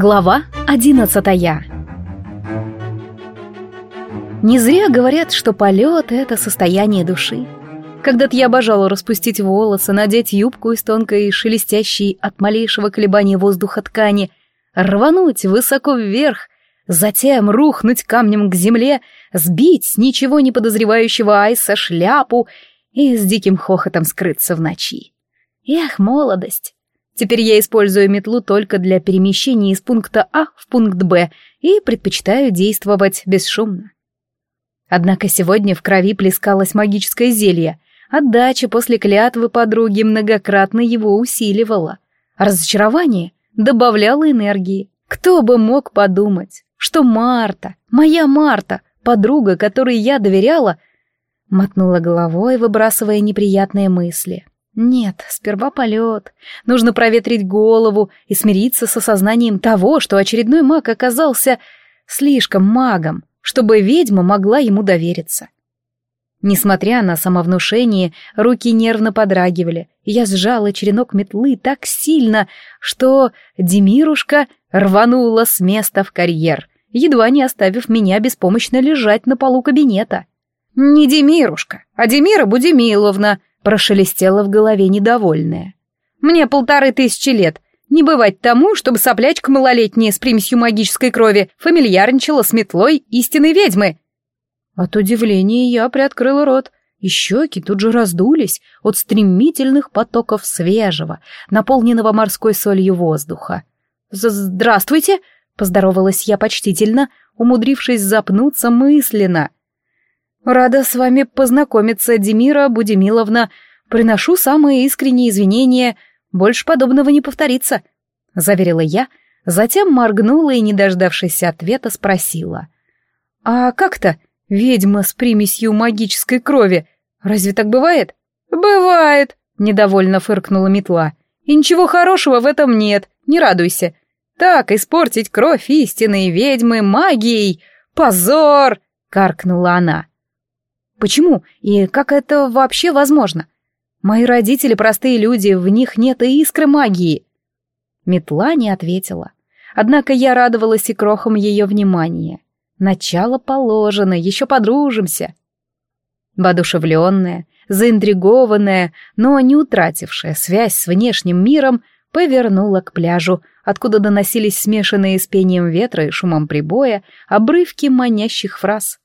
Глава одиннадцатая Не зря говорят, что полет — это состояние души. Когда-то я обожала распустить волосы, надеть юбку из тонкой, шелестящей от малейшего колебания воздуха ткани, рвануть высоко вверх, затем рухнуть камнем к земле, сбить с ничего не подозревающего Айса шляпу и с диким хохотом скрыться в ночи. Эх, молодость! Теперь я использую метлу только для перемещения из пункта А в пункт Б и предпочитаю действовать бесшумно. Однако сегодня в крови плескалось магическое зелье. Отдача после клятвы подруги многократно его усиливала. разочарование добавляло энергии. Кто бы мог подумать, что Марта, моя Марта, подруга, которой я доверяла, мотнула головой, выбрасывая неприятные мысли. Нет, сперва полет. Нужно проветрить голову и смириться с осознанием того, что очередной маг оказался слишком магом, чтобы ведьма могла ему довериться. Несмотря на самовнушение, руки нервно подрагивали, я сжала черенок метлы так сильно, что Демирушка рванула с места в карьер, едва не оставив меня беспомощно лежать на полу кабинета. «Не Демирушка, а Демира Будимиловна», прошелестела в голове недовольная. «Мне полторы тысячи лет. Не бывать тому, чтобы соплячка малолетняя с примесью магической крови фамильярничала с метлой истинной ведьмы». От удивления я приоткрыла рот, и щеки тут же раздулись от стремительных потоков свежего, наполненного морской солью воздуха. «Здравствуйте!» — поздоровалась я почтительно, умудрившись запнуться мысленно — «Рада с вами познакомиться, Демира Будемиловна. Приношу самые искренние извинения. Больше подобного не повторится», — заверила я, затем моргнула и, не дождавшись ответа, спросила. «А как-то ведьма с примесью магической крови? Разве так бывает?» «Бывает», — недовольно фыркнула метла. «И ничего хорошего в этом нет, не радуйся. Так испортить кровь истинной ведьмы магией! Позор!» — каркнула она. Почему и как это вообще возможно? Мои родители простые люди, в них нет и искры магии. Метла не ответила. Однако я радовалась и крохам ее внимания. Начало положено, еще подружимся. Воодушевленная, заинтригованная, но не утратившая связь с внешним миром, повернула к пляжу, откуда доносились смешанные с пением ветра и шумом прибоя обрывки манящих фраз.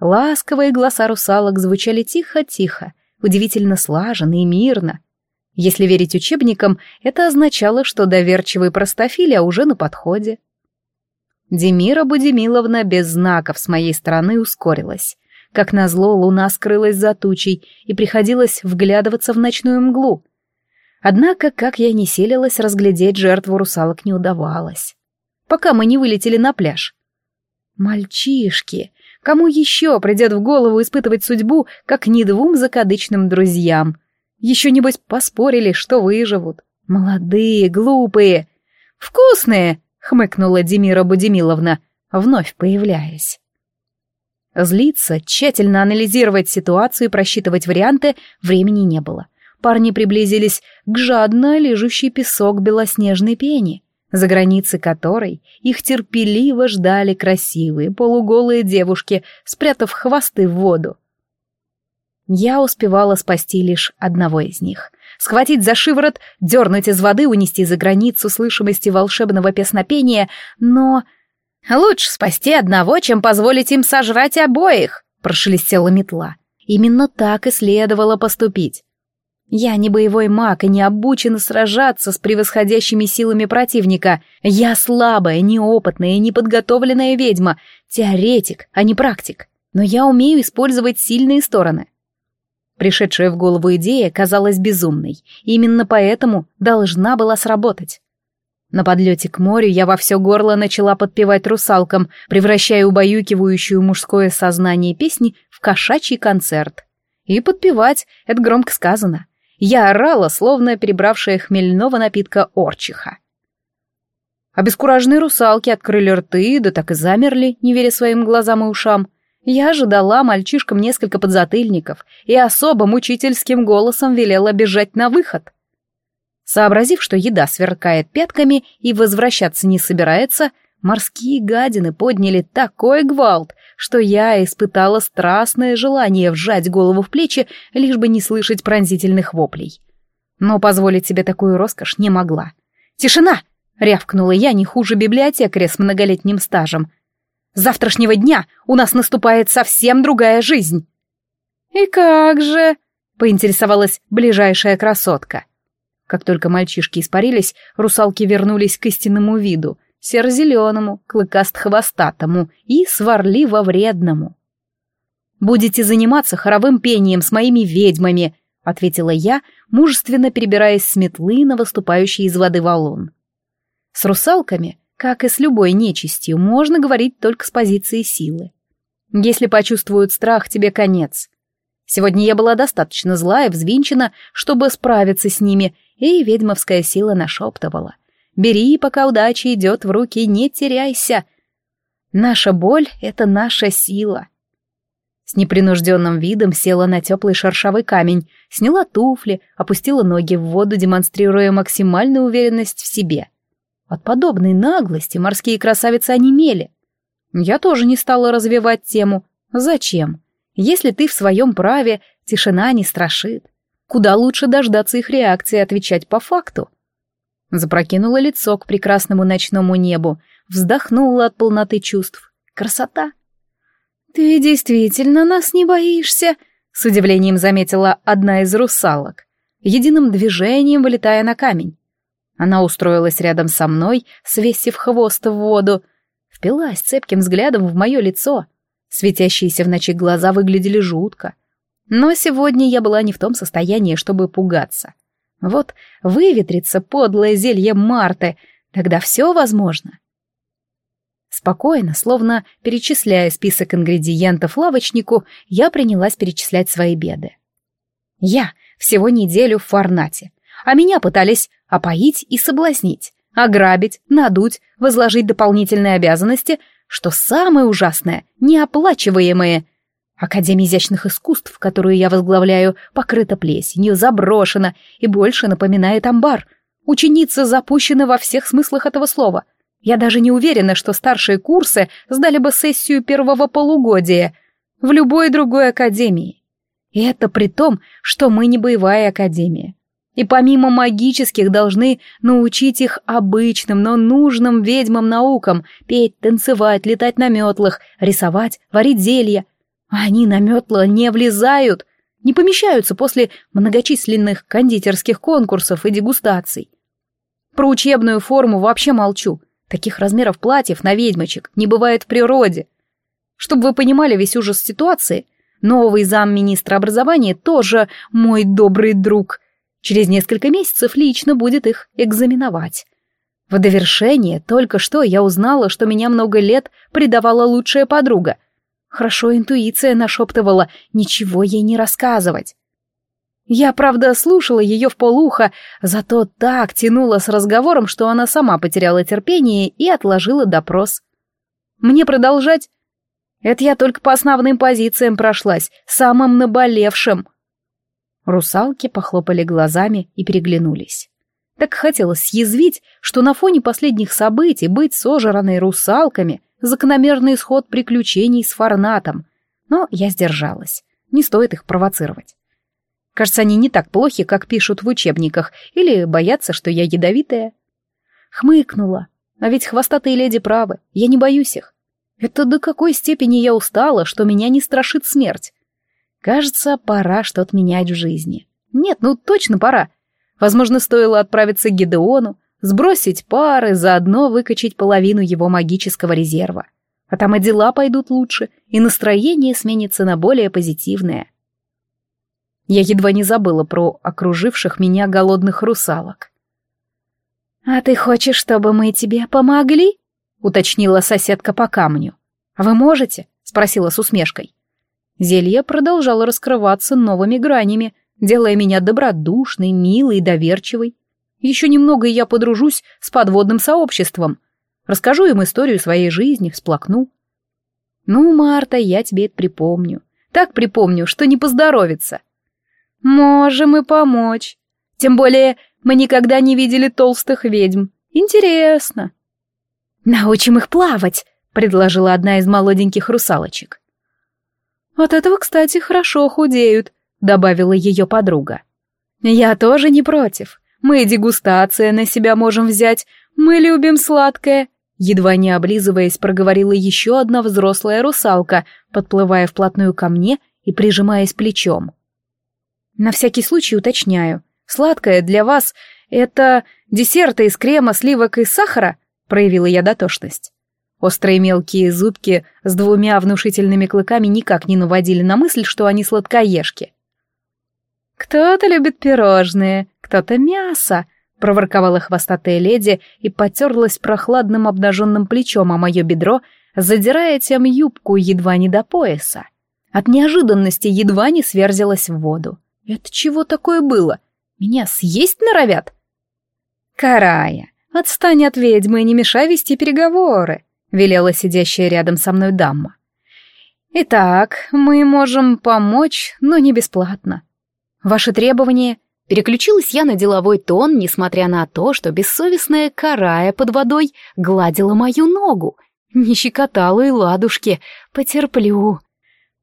Ласковые голоса русалок звучали тихо-тихо, удивительно слаженно и мирно. Если верить учебникам, это означало, что доверчивый простофиля уже на подходе. Демира Будемиловна без знаков с моей стороны ускорилась. Как назло, луна скрылась за тучей, и приходилось вглядываться в ночную мглу. Однако, как я не селилась, разглядеть жертву русалок не удавалось. Пока мы не вылетели на пляж. Мальчишки, Кому еще придет в голову испытывать судьбу, как не двум закадычным друзьям? Еще, небось, поспорили, что выживут. Молодые, глупые. «Вкусные!» — хмыкнула Демира Будемиловна, вновь появляясь. Злиться, тщательно анализировать ситуацию и просчитывать варианты времени не было. Парни приблизились к жадно лежущей песок белоснежной пени за границы которой их терпеливо ждали красивые полуголые девушки, спрятав хвосты в воду. Я успевала спасти лишь одного из них. Схватить за шиворот, дернуть из воды, унести за границу слышимости волшебного песнопения, но... «Лучше спасти одного, чем позволить им сожрать обоих», — прошелестела метла. Именно так и следовало поступить. Я не боевой маг и не обучена сражаться с превосходящими силами противника. Я слабая, неопытная и неподготовленная ведьма, теоретик, а не практик. Но я умею использовать сильные стороны. Пришедшая в голову идея казалась безумной, именно поэтому должна была сработать. На подлете к морю я во все горло начала подпевать русалкам, превращая убаюкивающую мужское сознание песни в кошачий концерт. И подпевать — это громко сказано. Я орала, словно перебравшая хмельного напитка орчиха. Обескураженные русалки открыли рты, да так и замерли, не веря своим глазам и ушам. Я же дала мальчишкам несколько подзатыльников и особо мучительским голосом велела бежать на выход. Сообразив, что еда сверкает пятками и возвращаться не собирается, морские гадины подняли такой гвалт, что я испытала страстное желание вжать голову в плечи, лишь бы не слышать пронзительных воплей. Но позволить себе такую роскошь не могла. «Тишина!» — рявкнула я не хуже библиотекаря с многолетним стажем. «С завтрашнего дня у нас наступает совсем другая жизнь!» «И как же?» — поинтересовалась ближайшая красотка. Как только мальчишки испарились, русалки вернулись к истинному виду, серо-зеленому, клыкаст-хвостатому и сварливо-вредному. «Будете заниматься хоровым пением с моими ведьмами», — ответила я, мужественно перебираясь с метлы на выступающий из воды валун. «С русалками, как и с любой нечистью, можно говорить только с позиции силы. Если почувствуют страх, тебе конец. Сегодня я была достаточно зла и взвинчена, чтобы справиться с ними, и ведьмовская сила нашептывала. «Бери, пока удача идет в руки, не теряйся!» Наша боль — это наша сила. С непринужденным видом села на теплый шершавый камень, сняла туфли, опустила ноги в воду, демонстрируя максимальную уверенность в себе. От подобной наглости морские красавицы онемели. Я тоже не стала развивать тему. Зачем? Если ты в своем праве, тишина не страшит. Куда лучше дождаться их реакции и отвечать по факту. Запрокинула лицо к прекрасному ночному небу, вздохнула от полноты чувств. Красота! «Ты действительно нас не боишься?» — с удивлением заметила одна из русалок, единым движением вылетая на камень. Она устроилась рядом со мной, свесив хвост в воду, впилась цепким взглядом в мое лицо — Светящиеся в ночи глаза выглядели жутко. Но сегодня я была не в том состоянии, чтобы пугаться. Вот выветрится подлое зелье Марты, тогда все возможно. Спокойно, словно перечисляя список ингредиентов лавочнику, я принялась перечислять свои беды. Я всего неделю в Фарнате, а меня пытались опоить и соблазнить, ограбить, надуть, возложить дополнительные обязанности, что самое ужасное — неоплачиваемое. Академия изящных искусств, которую я возглавляю, покрыта плесенью, заброшена и больше напоминает амбар. Ученицы запущены во всех смыслах этого слова. Я даже не уверена, что старшие курсы сдали бы сессию первого полугодия в любой другой академии. И это при том, что мы не боевая академия и помимо магических должны научить их обычным, но нужным ведьмам наукам петь, танцевать, летать на метлах, рисовать, варить зелья. Они на метла не влезают, не помещаются после многочисленных кондитерских конкурсов и дегустаций. Про учебную форму вообще молчу. Таких размеров платьев на ведьмочек не бывает в природе. Чтобы вы понимали весь ужас ситуации, новый замминистра образования тоже мой добрый друг — Через несколько месяцев лично будет их экзаменовать. В довершение только что я узнала, что меня много лет предавала лучшая подруга. Хорошо интуиция нашептывала ничего ей не рассказывать. Я, правда, слушала ее в полухо, зато так тянула с разговором, что она сама потеряла терпение и отложила допрос. Мне продолжать? Это я только по основным позициям прошлась, самым наболевшим — Русалки похлопали глазами и переглянулись. Так хотелось съязвить, что на фоне последних событий быть сожранной русалками — закономерный исход приключений с Фарнатом. Но я сдержалась. Не стоит их провоцировать. Кажется, они не так плохи, как пишут в учебниках, или боятся, что я ядовитая. Хмыкнула. А ведь хвостатые леди правы, я не боюсь их. Это до какой степени я устала, что меня не страшит смерть. Кажется, пора что-то менять в жизни. Нет, ну точно пора. Возможно, стоило отправиться к Гидеону, сбросить пары, заодно выкачать половину его магического резерва. А там и дела пойдут лучше, и настроение сменится на более позитивное. Я едва не забыла про окруживших меня голодных русалок. «А ты хочешь, чтобы мы тебе помогли?» — уточнила соседка по камню. «А вы можете?» — спросила с усмешкой. Зелье продолжало раскрываться новыми гранями, делая меня добродушной, милой и доверчивой. Еще немного, и я подружусь с подводным сообществом. Расскажу им историю своей жизни, всплакну. Ну, Марта, я тебе это припомню. Так припомню, что не поздоровится. Можем и помочь. Тем более Мы никогда не видели толстых ведьм. Интересно. Научим их плавать, предложила одна из молоденьких русалочек. От этого, кстати, хорошо худеют, добавила ее подруга. Я тоже не против. Мы дегустация на себя можем взять. Мы любим сладкое. Едва не облизываясь, проговорила еще одна взрослая русалка, подплывая вплотную ко мне и прижимаясь плечом. На всякий случай уточняю. Сладкое для вас — это десерты из крема, сливок и сахара? Проявила я дотошность. Острые мелкие зубки с двумя внушительными клыками никак не наводили на мысль, что они сладкоежки. «Кто-то любит пирожные, кто-то мясо», — проворковала хвостатая леди и потерлась прохладным обнаженным плечом о мое бедро, задирая тем юбку едва не до пояса. От неожиданности едва не сверзилась в воду. Это чего такое было? Меня съесть норовят? Карая, отстань от ведьмы и не мешай вести переговоры, велела сидящая рядом со мной дама. Итак, мы можем помочь, но не бесплатно. Ваши требования? Переключилась я на деловой тон, несмотря на то, что бессовестная карая под водой гладила мою ногу. Не щекотала и ладушки, потерплю.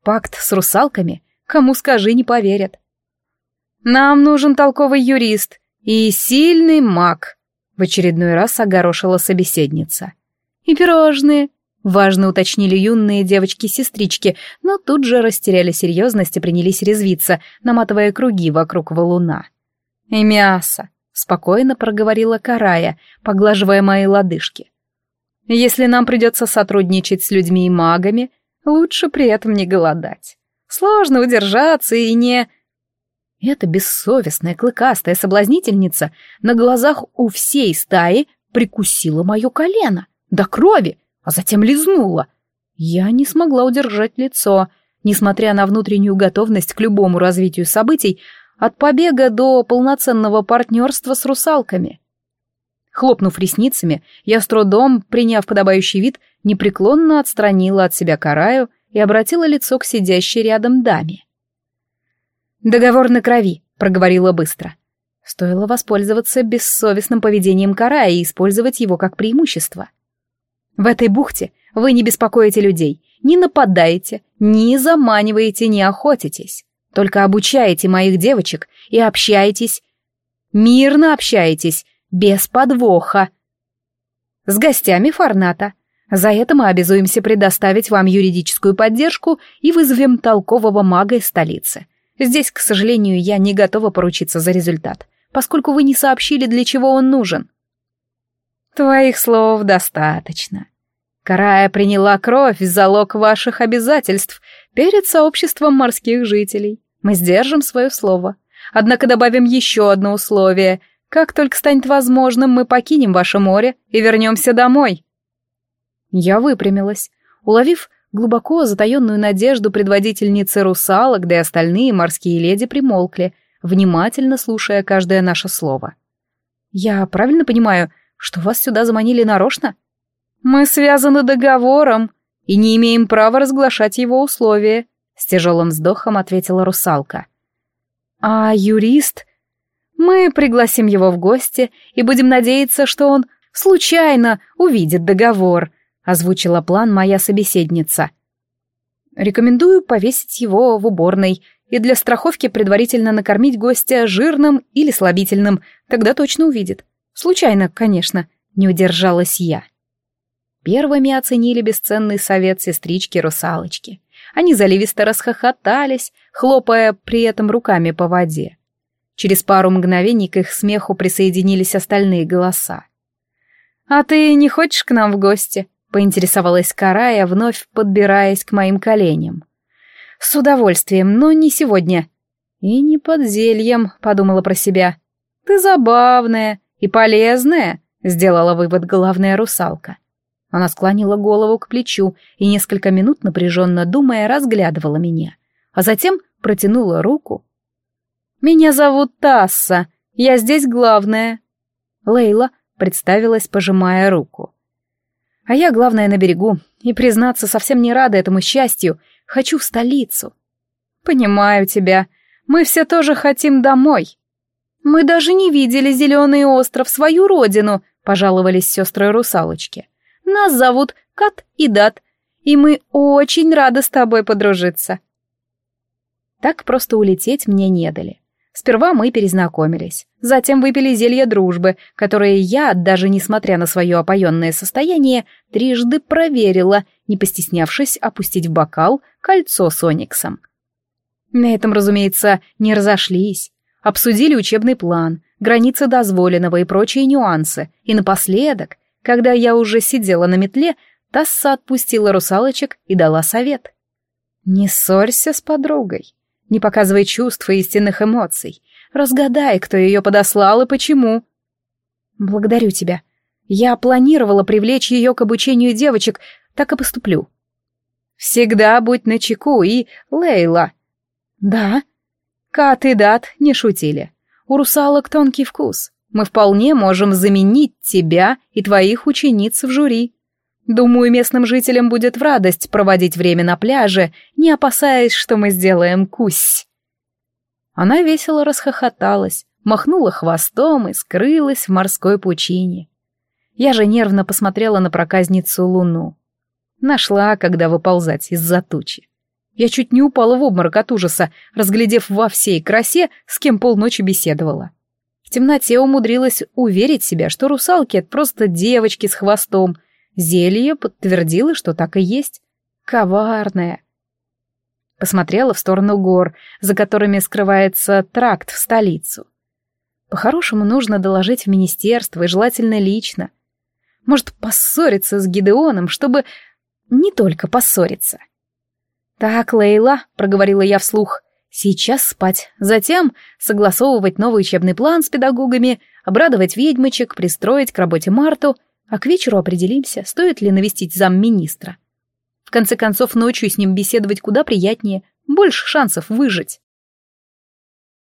Пакт с русалками? Кому скажи, не поверят. Нам нужен толковый юрист и сильный маг, в очередной раз огорошила собеседница. И пирожные, важно уточнили юные девочки-сестрички, но тут же растеряли серьезность и принялись резвиться, наматывая круги вокруг валуна. И мясо, спокойно проговорила Карая, поглаживая мои лодыжки. Если нам придется сотрудничать с людьми и магами, лучше при этом не голодать. Сложно удержаться и не... Эта бессовестная клыкастая соблазнительница на глазах у всей стаи прикусила мое колено до крови, а затем лизнула. Я не смогла удержать лицо, несмотря на внутреннюю готовность к любому развитию событий, от побега до полноценного партнерства с русалками. Хлопнув ресницами, я с трудом, приняв подобающий вид, непреклонно отстранила от себя караю и обратила лицо к сидящей рядом даме. «Договор на крови», — проговорила быстро. Стоило воспользоваться бессовестным поведением Кара и использовать его как преимущество. В этой бухте вы не беспокоите людей, не нападаете, не заманиваете, не охотитесь. Только обучаете моих девочек и общаетесь. Мирно общаетесь, без подвоха. С гостями Фарната. За это мы обязуемся предоставить вам юридическую поддержку и вызовем толкового мага из столицы — Здесь, к сожалению, я не готова поручиться за результат, поскольку вы не сообщили, для чего он нужен. Твоих слов достаточно. Карая приняла кровь в залог ваших обязательств перед сообществом морских жителей. Мы сдержим свое слово. Однако добавим еще одно условие. Как только станет возможным, мы покинем ваше море и вернемся домой. Я выпрямилась. Уловив Глубоко затаенную надежду предводительницы русалок, да и остальные морские леди примолкли, внимательно слушая каждое наше слово. «Я правильно понимаю, что вас сюда заманили нарочно?» «Мы связаны договором и не имеем права разглашать его условия», — с тяжелым вздохом ответила русалка. «А юрист?» «Мы пригласим его в гости и будем надеяться, что он случайно увидит договор», озвучила план моя собеседница. Рекомендую повесить его в уборной и для страховки предварительно накормить гостя жирным или слабительным, тогда точно увидит. Случайно, конечно, не удержалась я. Первыми оценили бесценный совет сестрички-русалочки. Они заливисто расхохотались, хлопая при этом руками по воде. Через пару мгновений к их смеху присоединились остальные голоса. «А ты не хочешь к нам в гости?» — поинтересовалась Карая, вновь подбираясь к моим коленям. «С удовольствием, но не сегодня». «И не под зельем», — подумала про себя. «Ты забавная и полезная», — сделала вывод главная русалка. Она склонила голову к плечу и несколько минут, напряженно думая, разглядывала меня, а затем протянула руку. «Меня зовут Тасса, я здесь главная». Лейла представилась, пожимая руку. А я, главное, на берегу. И, признаться, совсем не рада этому счастью. Хочу в столицу. Понимаю тебя. Мы все тоже хотим домой. «Мы даже не видели зеленый остров, свою родину», — пожаловались сестры-русалочки. «Нас зовут Кат и Дат, и мы очень рады с тобой подружиться». Так просто улететь мне не дали. Сперва мы перезнакомились, затем выпили зелье дружбы, которое я, даже несмотря на свое опоенное состояние, трижды проверила, не постеснявшись опустить в бокал кольцо с ониксом. На этом, разумеется, не разошлись обсудили учебный план, границы дозволенного и прочие нюансы, и напоследок, когда я уже сидела на метле, Тасса отпустила русалочек и дала совет. «Не ссорься с подругой, не показывай чувств и истинных эмоций, разгадай, кто ее подослал и почему». «Благодарю тебя. Я планировала привлечь ее к обучению девочек, так и поступлю». «Всегда будь начеку и, Лейла». «Да», Кат и Дат не шутили. У русалок тонкий вкус. Мы вполне можем заменить тебя и твоих учениц в жюри. Думаю, местным жителям будет в радость проводить время на пляже, не опасаясь, что мы сделаем кусь. Она весело расхохоталась, махнула хвостом и скрылась в морской пучине. Я же нервно посмотрела на проказницу Луну. Нашла, когда выползать из-за тучи. Я чуть не упала в обморок от ужаса, разглядев во всей красе, с кем полночи беседовала. В темноте умудрилась уверить себя, что русалки — это просто девочки с хвостом. Зелье подтвердило, что так и есть. Коварная. Посмотрела в сторону гор, за которыми скрывается тракт в столицу. По-хорошему нужно доложить в министерство, и желательно лично. Может, поссориться с Гидеоном, чтобы не только поссориться. «Так, Лейла», — проговорила я вслух, — «сейчас спать, затем согласовывать новый учебный план с педагогами, обрадовать ведьмочек, пристроить к работе Марту, а к вечеру определимся, стоит ли навестить замминистра. В конце концов, ночью с ним беседовать куда приятнее, больше шансов выжить».